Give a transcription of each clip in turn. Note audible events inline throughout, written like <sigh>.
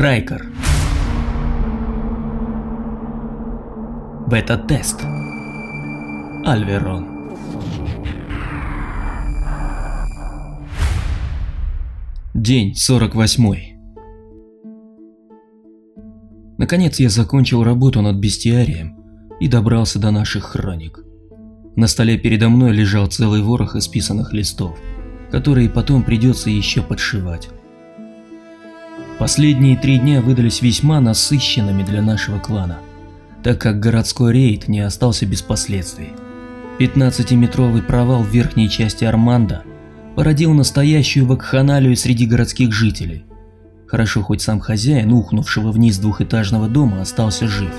Райкер. Бета-тест. Альверон. День 48. Наконец я закончил работу над бестиарием и добрался до наших хроник. На столе передо мной лежал целый ворох исписанных листов, которые потом придется еще подшивать. Последние три дня выдались весьма насыщенными для нашего клана, так как городской рейд не остался без последствий. 15-метровый провал в верхней части Арманда породил настоящую вакханалию среди городских жителей. Хорошо, хоть сам хозяин, ухнувшего вниз двухэтажного дома, остался жив.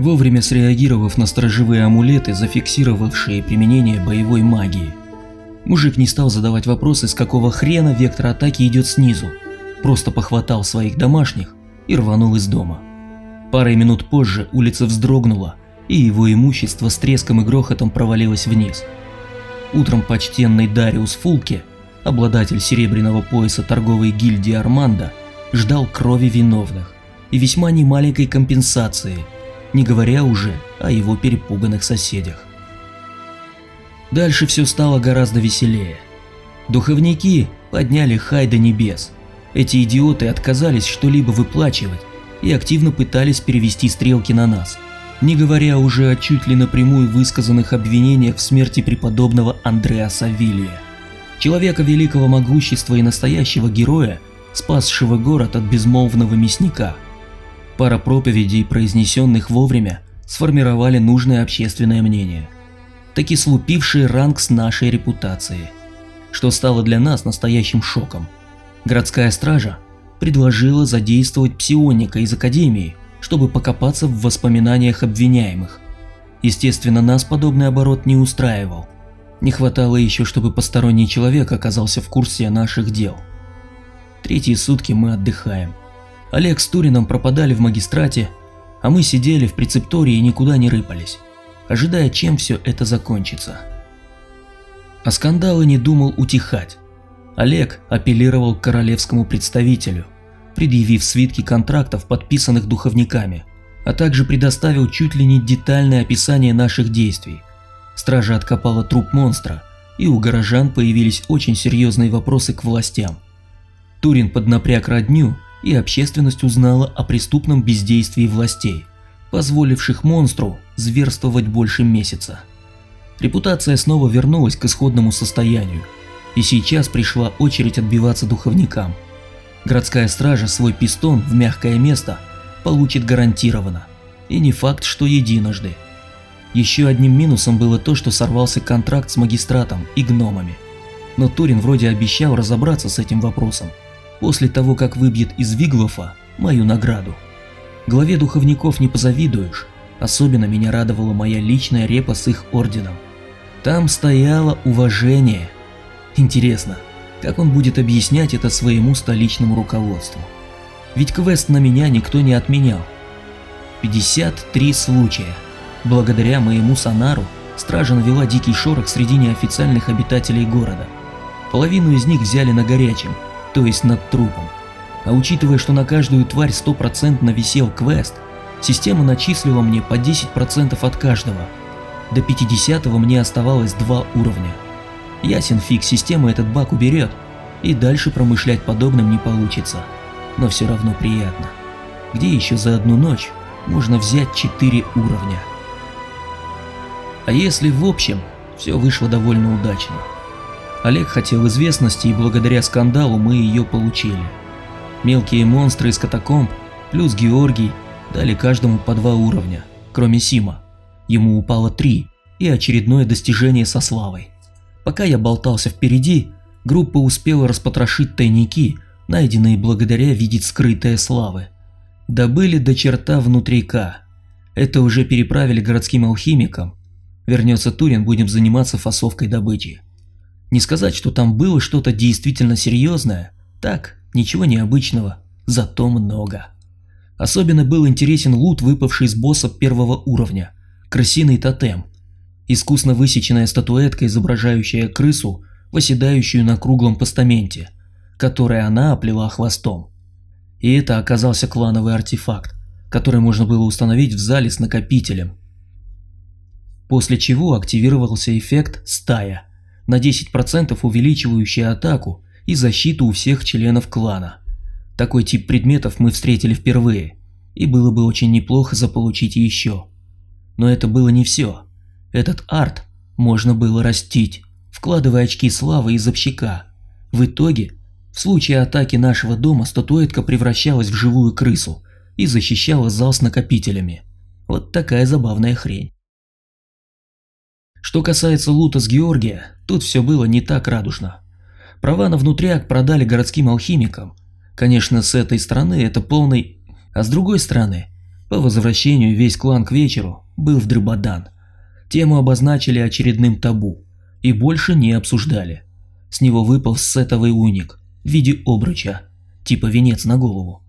Вовремя среагировав на сторожевые амулеты, зафиксировавшие применение боевой магии. Мужик не стал задавать вопросы, с какого хрена вектор атаки идет снизу, просто похватал своих домашних и рванул из дома. Парой минут позже улица вздрогнула, и его имущество с треском и грохотом провалилось вниз. Утром почтенный Дариус Фулке, обладатель серебряного пояса торговой гильдии Арманда, ждал крови виновных и весьма немаленькой компенсации, не говоря уже о его перепуганных соседях. Дальше все стало гораздо веселее. Духовники подняли хай до небес – эти идиоты отказались что-либо выплачивать и активно пытались перевести стрелки на нас, не говоря уже о чуть ли напрямую высказанных обвинениях в смерти преподобного Андреа Савилия, человека великого могущества и настоящего героя, спасшего город от безмолвного мясника. Пара проповедей, произнесенных вовремя, сформировали нужное общественное мнение, таки слупившие ранг с нашей репутацией, что стало для нас настоящим шоком. Городская стража предложила задействовать псионика из Академии, чтобы покопаться в воспоминаниях обвиняемых. Естественно, нас подобный оборот не устраивал. Не хватало еще, чтобы посторонний человек оказался в курсе наших дел. Третьи сутки мы отдыхаем. Олег с Турином пропадали в магистрате, а мы сидели в прецептории и никуда не рыпались, ожидая, чем все это закончится. А скандалы не думал утихать. Олег апеллировал к королевскому представителю, предъявив свитки контрактов, подписанных духовниками, а также предоставил чуть ли не детальное описание наших действий. Стража откопала труп монстра, и у горожан появились очень серьезные вопросы к властям. Турин поднапряг родню, и общественность узнала о преступном бездействии властей, позволивших монстру зверствовать больше месяца. Репутация снова вернулась к исходному состоянию, и сейчас пришла очередь отбиваться духовникам. Городская стража свой пистон в мягкое место получит гарантированно. И не факт, что единожды. Еще одним минусом было то, что сорвался контракт с магистратом и гномами. Но Турин вроде обещал разобраться с этим вопросом, после того, как выбьет из Виглофа мою награду. Главе духовников не позавидуешь, особенно меня радовала моя личная репа с их орденом. Там стояло уважение – Интересно, как он будет объяснять это своему столичному руководству? Ведь квест на меня никто не отменял. 53 случая. Благодаря моему сонару стража навела дикий шорох среди неофициальных обитателей города. Половину из них взяли на горячем, то есть над трупом. А учитывая, что на каждую тварь стопроцентно висел квест, система начислила мне по 10% от каждого. До 50 мне оставалось два уровня. Ясен фиг, система этот баг уберет, и дальше промышлять подобным не получится. Но все равно приятно. Где еще за одну ночь можно взять 4 уровня? А если в общем, все вышло довольно удачно. Олег хотел известности, и благодаря скандалу мы ее получили. Мелкие монстры из катакомб, плюс Георгий, дали каждому по два уровня, кроме Сима. Ему упало три, и очередное достижение со славой. Пока я болтался впереди, группа успела распотрошить тайники, найденные благодаря видеть скрытые славы. Добыли до черта внутрика. Это уже переправили городским алхимикам. Вернется Турин, будем заниматься фасовкой добычи. Не сказать, что там было что-то действительно серьезное. Так, ничего необычного, зато много. Особенно был интересен лут, выпавший из босса первого уровня. Крысиный тотем – Искусно высеченная статуэтка, изображающая крысу, восседающую на круглом постаменте, который она оплела хвостом. И это оказался клановый артефакт, который можно было установить в зале с накопителем. После чего активировался эффект «Стая», на 10% увеличивающий атаку и защиту у всех членов клана. Такой тип предметов мы встретили впервые, и было бы очень неплохо заполучить еще. Но это было не все. Этот арт можно было растить, вкладывая очки славы из общака. В итоге, в случае атаки нашего дома статуэтка превращалась в живую крысу и защищала зал с накопителями. Вот такая забавная хрень. Что касается лута с Георгия, тут все было не так радужно. Права на внутряк продали городским алхимикам. Конечно, с этой стороны это полный... А с другой стороны, по возвращению весь клан к вечеру был в Дрыбадан. Тему обозначили очередным табу и больше не обсуждали. С него выпал сетовый уник в виде обруча, типа венец на голову.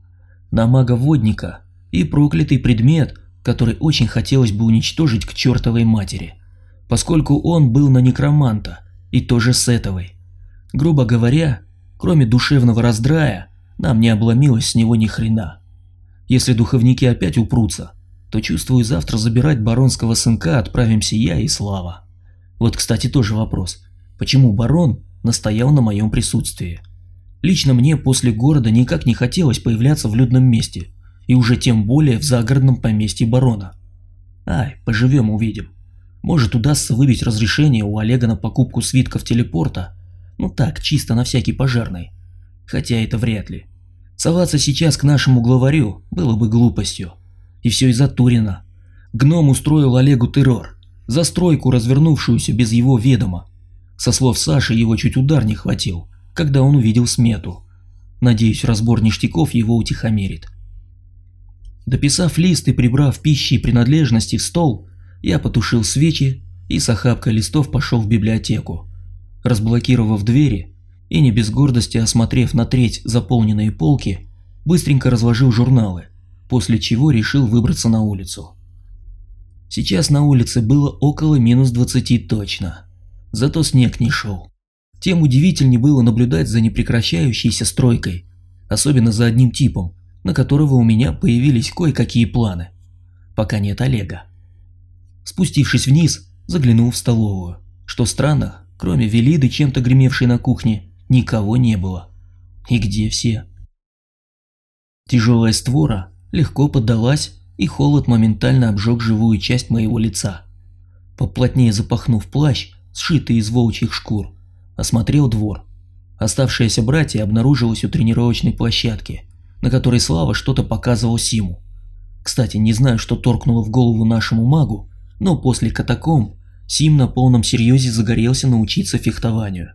На мага-водника и проклятый предмет, который очень хотелось бы уничтожить к чертовой матери, поскольку он был на некроманта и тоже сетовый. Грубо говоря, кроме душевного раздрая, нам не обломилось с него ни хрена. Если духовники опять упрутся, то чувствую завтра забирать баронского сынка отправимся я и Слава. Вот, кстати, тоже вопрос. Почему барон настоял на моем присутствии? Лично мне после города никак не хотелось появляться в людном месте, и уже тем более в загородном поместье барона. Ай, поживем увидим. Может удастся выбить разрешение у Олега на покупку свитков телепорта, ну так, чисто на всякий пожарный. Хотя это вряд ли. Соваться сейчас к нашему главарю было бы глупостью. И все из-за Турина. Гном устроил Олегу террор, застройку, развернувшуюся без его ведома. Со слов Саши его чуть удар не хватил, когда он увидел смету. Надеюсь, разбор ништяков его утихомирит. Дописав лист и прибрав пищи и принадлежности в стол, я потушил свечи и с охапкой листов пошел в библиотеку. Разблокировав двери, и не без гордости осмотрев на треть заполненные полки, быстренько разложил журналы, после чего решил выбраться на улицу. Сейчас на улице было около минус 20 точно, зато снег не шел. Тем удивительнее было наблюдать за непрекращающейся стройкой, особенно за одним типом, на которого у меня появились кое-какие планы. Пока нет Олега. Спустившись вниз, заглянул в столовую. Что странно, кроме Велиды, чем-то гремевшей на кухне, никого не было. И где все? Тяжелая створа легко поддалась, и холод моментально обжег живую часть моего лица. Поплотнее запахнув плащ, сшитый из волчьих шкур, осмотрел двор. Оставшиеся братья обнаружилось у тренировочной площадки, на которой Слава что-то показывал Симу. Кстати, не знаю, что торкнуло в голову нашему магу, но после катакомб Сим на полном серьезе загорелся научиться фехтованию.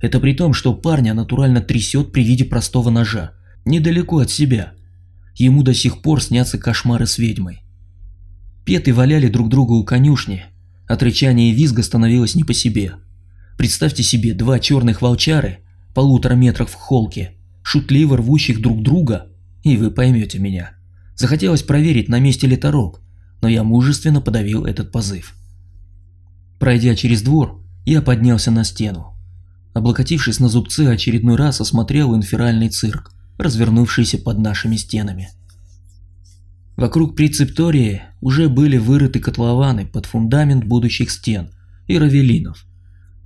Это при том, что парня натурально трясет при виде простого ножа, недалеко от себя. Ему до сих пор снятся кошмары с ведьмой. Петы валяли друг друга у конюшни, от рычания и визга становилось не по себе. Представьте себе два черных волчары, полутора метров в холке, шутливо рвущих друг друга, и вы поймете меня. Захотелось проверить, на месте ли Тарок, но я мужественно подавил этот позыв. Пройдя через двор, я поднялся на стену. Облокотившись на зубцы, очередной раз осмотрел инферальный цирк, развернувшийся под нашими стенами. Вокруг прецептории уже были вырыты котлованы под фундамент будущих стен и равелинов.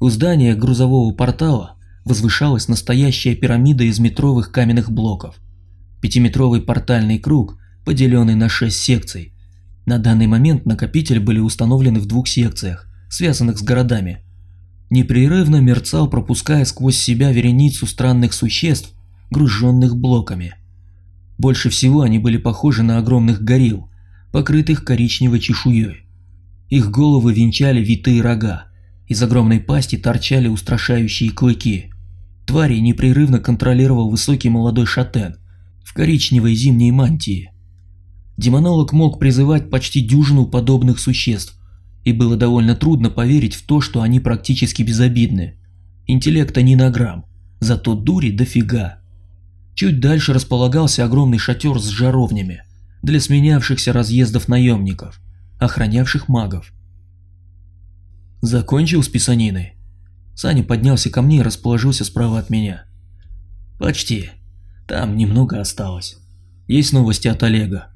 У здания грузового портала возвышалась настоящая пирамида из метровых каменных блоков. Пятиметровый портальный круг, поделенный на шесть секций. На данный момент накопители были установлены в двух секциях, связанных с городами. Непрерывно мерцал, пропуская сквозь себя вереницу странных существ, груженных блоками. Больше всего они были похожи на огромных горилл, покрытых коричневой чешуей. Их головы венчали витые рога, из огромной пасти торчали устрашающие клыки. Твари непрерывно контролировал высокий молодой шатен в коричневой зимней мантии. Демонолог мог призывать почти дюжину подобных существ, и было довольно трудно поверить в то, что они практически безобидны. Интеллекта ни на грамм, зато дури дофига. Чуть дальше располагался огромный шатер с жаровнями для сменявшихся разъездов наемников, охранявших магов. Закончил с писаниной. Саня поднялся ко мне и расположился справа от меня. Почти. Там немного осталось. есть новости от Олега.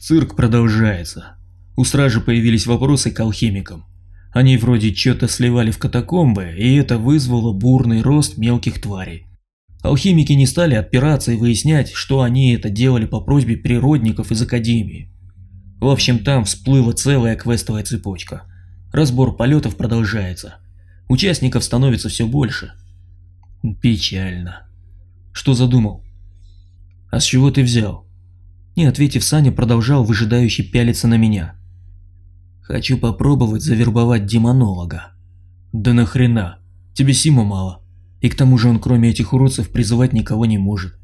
Цирк продолжается. У стражи появились вопросы к алхимикам. Они вроде что-то сливали в катакомбы, и это вызвало бурный рост мелких тварей. Алхимики не стали отпираться и выяснять, что они это делали по просьбе природников из Академии. В общем, там всплыла целая квестовая цепочка. Разбор полетов продолжается. Участников становится все больше. Печально. Что задумал? А с чего ты взял? Не ответив, Саня продолжал выжидающе пялиться на меня. Хочу попробовать завербовать демонолога. Да нахрена? Тебе Сима мало. И к тому же он кроме этих уродцев призывать никого не может.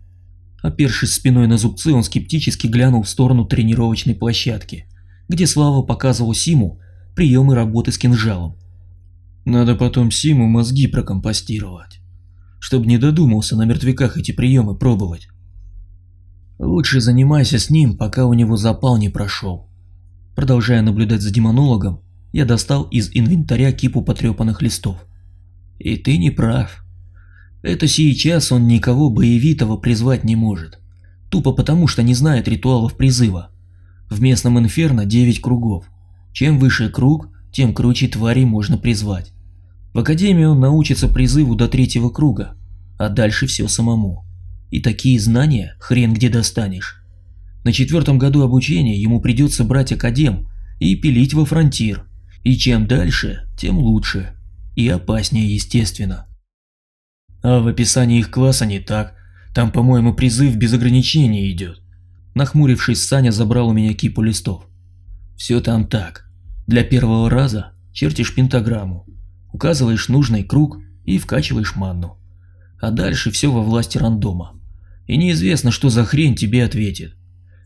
Опершись спиной на зубцы, он скептически глянул в сторону тренировочной площадки, где Слава показывал Симу приемы работы с кинжалом. Надо потом Симу мозги прокомпостировать, чтобы не додумался на мертвяках эти приемы пробовать. Лучше занимайся с ним, пока у него запал не прошел. Продолжая наблюдать за демонологом, я достал из инвентаря кипу потрепанных листов. И ты не прав. Это сейчас он никого боевитого призвать не может. Тупо потому, что не знает ритуалов призыва. В местном инферно 9 кругов. Чем выше круг, тем круче тварей можно призвать. В академии он научится призыву до третьего круга, а дальше все самому. И такие знания хрен где достанешь. На четвертом году обучения ему придется брать академ и пилить во фронтир. И чем дальше, тем лучше. И опаснее, естественно. А в описании их класса не так. Там, по-моему, призыв без ограничений идет. Нахмурившись, Саня забрал у меня кипу листов. Все там так. Для первого раза чертишь пентаграмму, указываешь нужный круг и вкачиваешь манну. А дальше все во власти рандома. И неизвестно, что за хрень тебе ответит.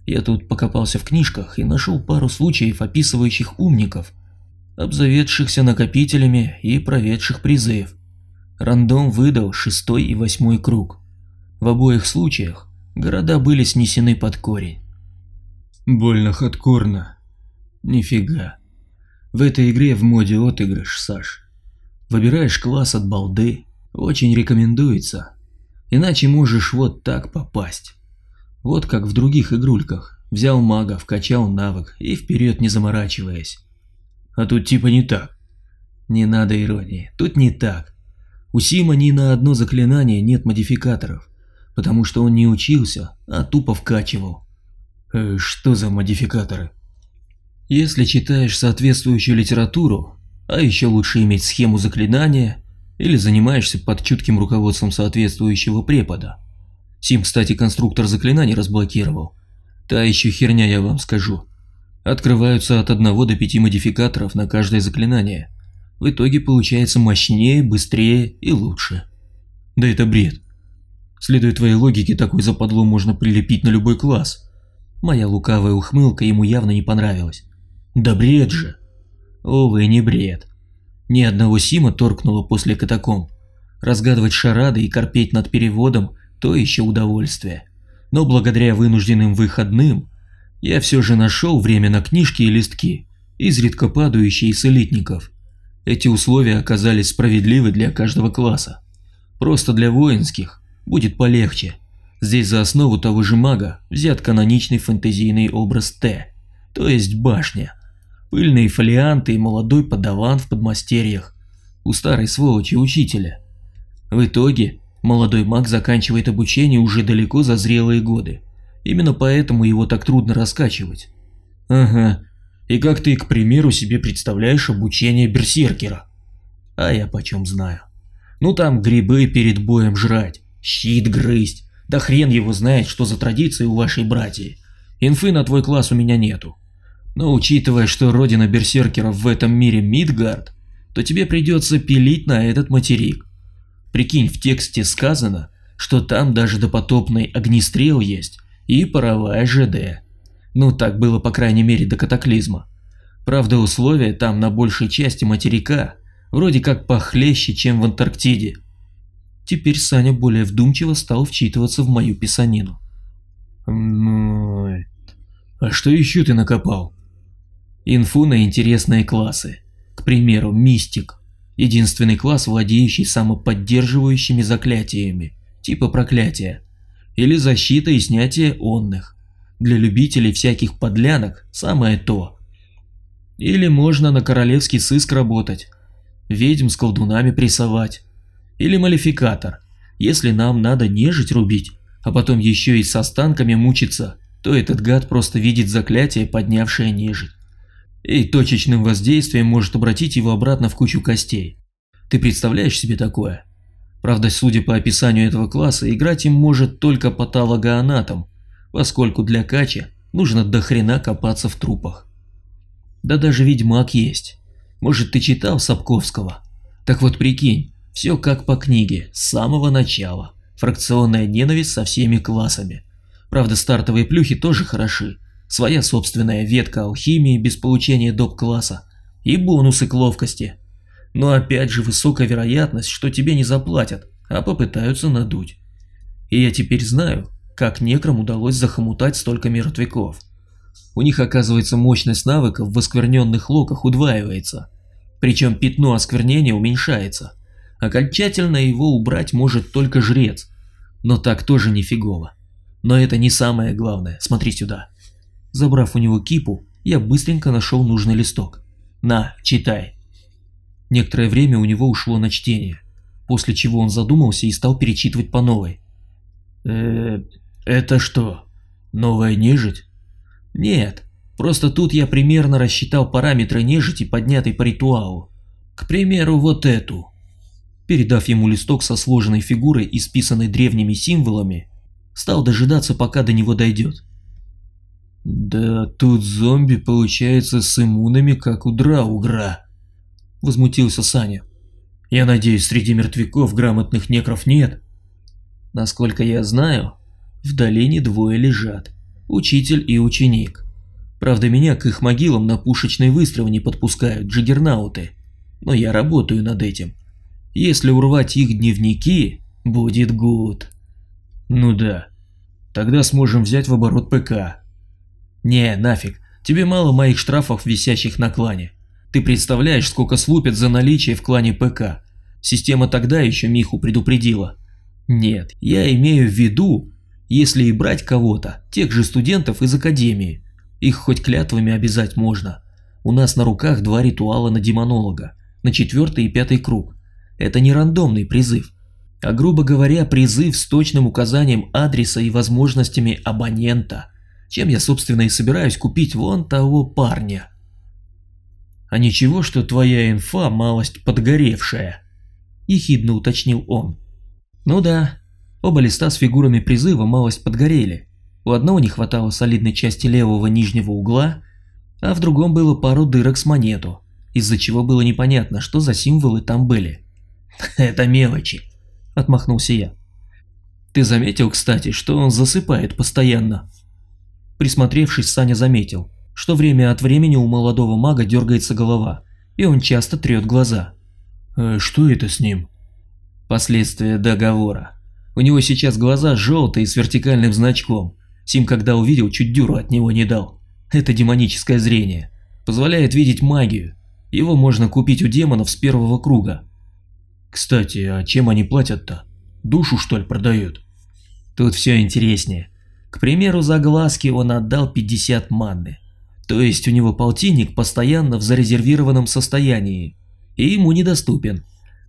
Я тут покопался в книжках и нашел пару случаев, описывающих умников, обзаведшихся накопителями и проведших призыв. Рандом выдал шестой и восьмой круг. В обоих случаях города были снесены под корень. Больно хардкорно. Нифига. В этой игре в моде отыгрыш, Саш. Выбираешь класс от балды, очень рекомендуется. Иначе можешь вот так попасть. Вот как в других игрульках. Взял мага, вкачал навык и вперед не заморачиваясь. А тут типа не так. Не надо иронии, тут не так. У Сима ни на одно заклинание нет модификаторов, потому что он не учился, а тупо вкачивал. Э, что за модификаторы? Если читаешь соответствующую литературу, а еще лучше иметь схему заклинания, или занимаешься под чутким руководством соответствующего препода. Сим, кстати, конструктор заклинаний разблокировал. Та еще херня, я вам скажу. Открываются от 1 до 5 модификаторов на каждое заклинание в итоге получается мощнее, быстрее и лучше. Да это бред. Следуя твоей логике, такой западло можно прилепить на любой класс. Моя лукавая ухмылка ему явно не понравилась. Да бред же. Увы, не бред. Ни одного Сима торкнуло после катакомб. Разгадывать шарады и корпеть над переводом – то еще удовольствие. Но благодаря вынужденным выходным я все же нашел время на книжки и листки, изредка падающие с элитников. Эти условия оказались справедливы для каждого класса. Просто для воинских будет полегче. Здесь за основу того же мага взят каноничный фэнтезийный образ Т, то есть башня. Пыльные фолианты и молодой подаван в подмастерьях. У старой сволочи учителя. В итоге молодой маг заканчивает обучение уже далеко за зрелые годы. Именно поэтому его так трудно раскачивать. Ага, и как ты, к примеру, себе представляешь обучение берсеркера? А я почем знаю. Ну там грибы перед боем жрать, щит грызть. Да хрен его знает, что за традиции у вашей братьи. Инфы на твой класс у меня нету. Но учитывая, что родина берсеркеров в этом мире Мидгард, то тебе придется пилить на этот материк. Прикинь, в тексте сказано, что там даже допотопный огнестрел есть и паровая ЖД. Ну так было по крайней мере до катаклизма. Правда условия там на большей части материка вроде как похлеще, чем в Антарктиде. Теперь Саня более вдумчиво стал вчитываться в мою писанину. Ну, а что еще ты накопал? Инфу на интересные классы. К примеру, мистик. Единственный класс, владеющий самоподдерживающими заклятиями, типа проклятия. или защита и снятие онных. Для любителей всяких подлянок самое то. Или можно на королевский сыск работать, ведьм с колдунами прессовать. Или малификатор, если нам надо нежить рубить, а потом еще и с останками мучиться, то этот гад просто видит заклятие, поднявшее нежить. И точечным воздействием может обратить его обратно в кучу костей. Ты представляешь себе такое? Правда, судя по описанию этого класса, играть им может только патологоанатом, поскольку для кача нужно до хрена копаться в трупах. Да даже ведьмак есть. Может, ты читал Сапковского? Так вот прикинь, все как по книге, с самого начала. Фракционная ненависть со всеми классами. Правда, стартовые плюхи тоже хороши. Своя собственная ветка алхимии без получения доп-класса. И бонусы к ловкости. Но опять же высокая вероятность, что тебе не заплатят, а попытаются надуть. И я теперь знаю, как некрам удалось захомутать столько мертвяков. У них оказывается мощность навыков в оскверненных локах удваивается. Причем пятно осквернения уменьшается. Окончательно его убрать может только жрец. Но так тоже нифигово. Но это не самое главное, смотри сюда. Забрав у него кипу, я быстренько нашел нужный листок. На, читай. Некоторое время у него ушло на чтение, после чего он задумался и стал перечитывать по новой. э это что, новая нежить?» «Нет, просто тут я примерно рассчитал параметры нежити, поднятой по ритуалу. К примеру, вот эту». Передав ему листок со сложенной фигурой, исписанной древними символами, стал дожидаться, пока до него дойдет. «Да тут зомби получается с иммунами, как у Драугра», возмутился Саня. Я надеюсь, среди мертвяков грамотных некров нет? Насколько я знаю, в долине двое лежат, учитель и ученик. Правда, меня к их могилам на пушечный выстрел не подпускают джиггернауты, но я работаю над этим. Если урвать их дневники, будет гуд. Ну да, тогда сможем взять в оборот ПК. Не, нафиг, тебе мало моих штрафов, висящих на клане. Ты представляешь, сколько слупят за наличие в клане ПК? Система тогда еще Миху предупредила. Нет, я имею в виду, если и брать кого-то, тех же студентов из академии. Их хоть клятвами обязать можно. У нас на руках два ритуала на демонолога, на четвертый и пятый круг. Это не рандомный призыв, а грубо говоря призыв с точным указанием адреса и возможностями абонента, чем я собственно и собираюсь купить вон того парня. «А ничего, что твоя инфа малость подгоревшая?» – ехидно уточнил он. «Ну да, оба листа с фигурами призыва малость подгорели. У одного не хватало солидной части левого нижнего угла, а в другом было пару дырок с монету, из-за чего было непонятно, что за символы там были. <laughs> «Это мелочи», – отмахнулся я. «Ты заметил, кстати, что он засыпает постоянно?» Присмотревшись, Саня заметил, что время от времени у молодого мага дергается голова, и он часто трет глаза. «Э, «Что это с ним?» Последствия договора. У него сейчас глаза желтые с вертикальным значком. Сим, когда увидел, чуть дюру от него не дал. Это демоническое зрение. Позволяет видеть магию. Его можно купить у демонов с первого круга. Кстати, а чем они платят-то? Душу, что ли, продают? Тут все интереснее. К примеру, за глазки он отдал 50 манны. То есть у него полтинник постоянно в зарезервированном состоянии, и ему недоступен.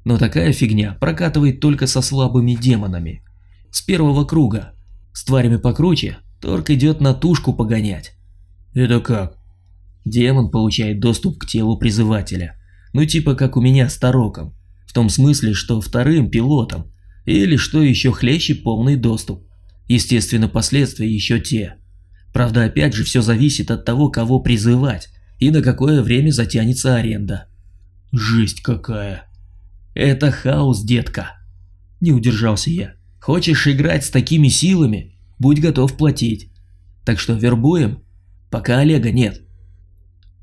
Но такая фигня прокатывает только со слабыми демонами. С первого круга. С тварями покруче торг идет на тушку погонять. Это как? Демон получает доступ к телу призывателя. Ну типа как у меня с Тароком. В том смысле, что вторым пилотом. Или что еще хлеще полный доступ. Естественно, последствия еще те. Правда, опять же, все зависит от того, кого призывать и на какое время затянется аренда. Жесть какая. Это хаос, детка. Не удержался я. Хочешь играть с такими силами? Будь готов платить. Так что вербуем, пока Олега нет.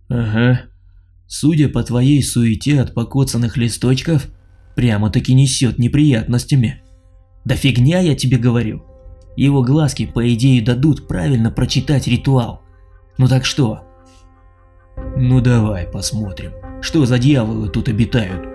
Ага. Судя по твоей суете от покоцанных листочков, прямо-таки несет неприятностями. Да фигня я тебе говорю. Его глазки, по идее, дадут правильно прочитать ритуал. Ну так что? Ну давай посмотрим, что за дьяволы тут обитают.